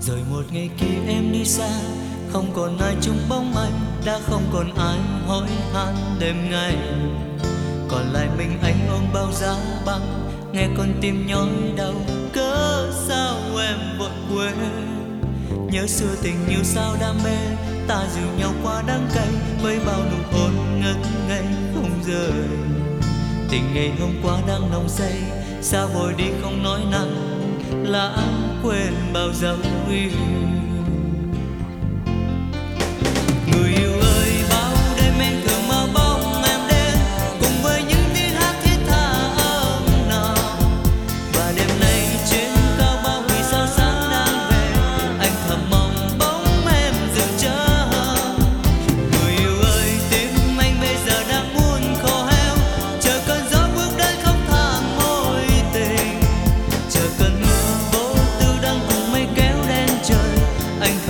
Rồi một ngày kia em đi xa, không còn ai chung bóng anh, đã không còn ai hỏi han đêm ngày. Còn lại mình anh ôm bao giá băng, nghe con tim nhói đau, cớ sao em vội quên? Nhớ xưa tình yêu sao đam mê, ta dìu nhau qua đắng cay, với bao nụ hôn ngất ngây không rời. Tình ngày hôm qua đang nồng say xa vội đi không nói năng? Lãng quên bao dấu yêu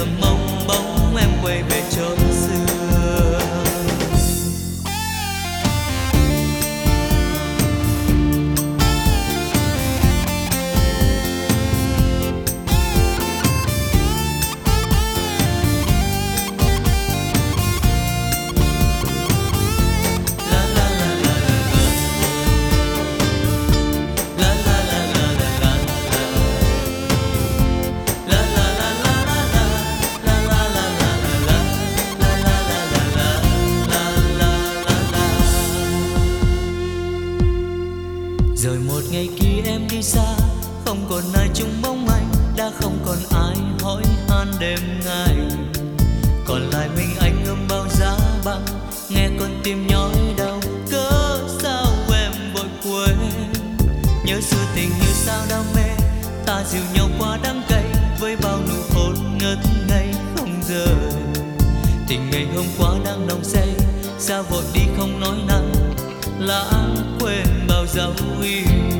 thầm mong bóng em quay về chốn. Đi xa, Không còn ai chung bóng anh Đã không còn ai hỏi han đêm ngày. Còn lại mình anh ôm bao giá băng Nghe con tim nhói đau, Cớ sao em vội quên? Nhớ xưa tình như sao đam mê, Ta dìu nhau qua đắng cay, Với bao nụ hôn ngất ngây không rời. Tình ngày hôm qua đang nồng say, Sao vội đi không nói năng Lãng quên bao dấu yêu